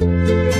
Waktu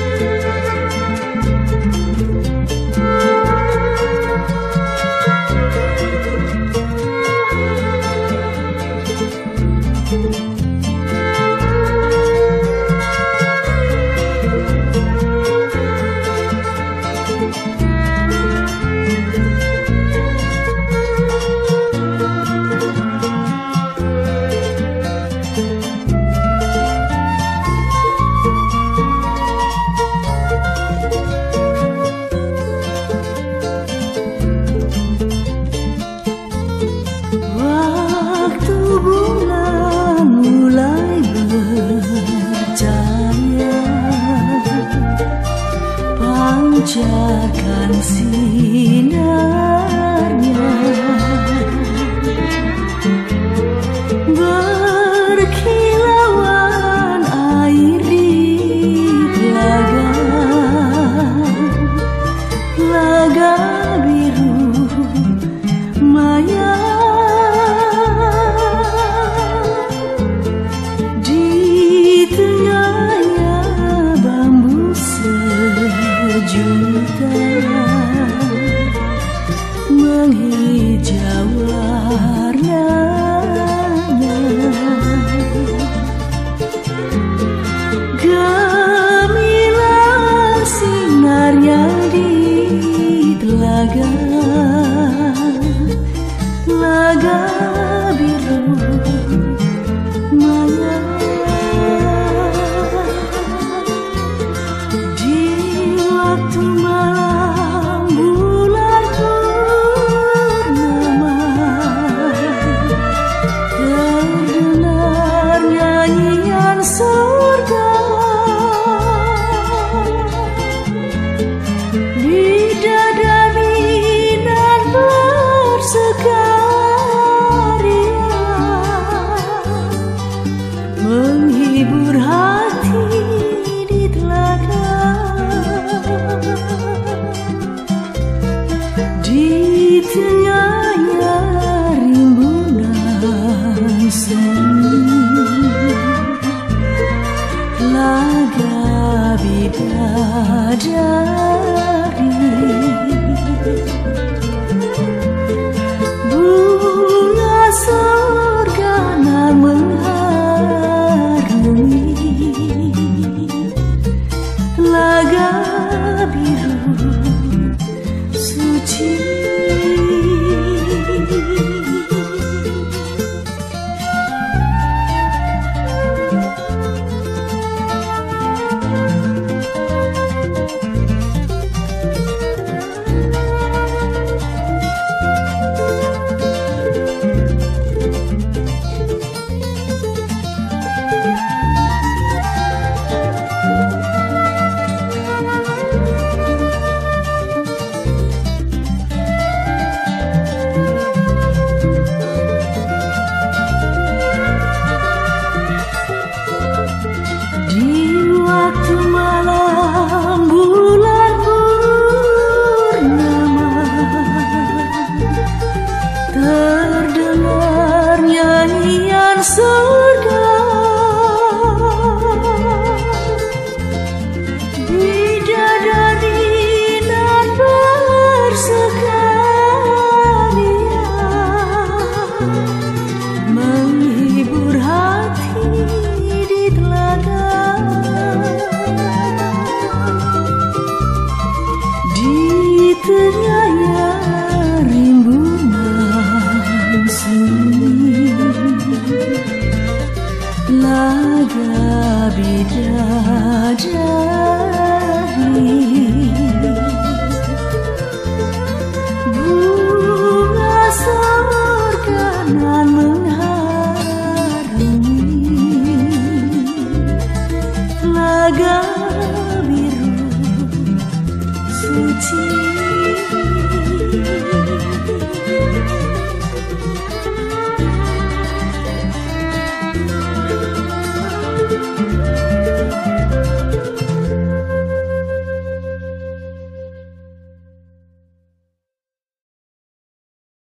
Pancarkan sinarnya menghijau warna. Rimbunan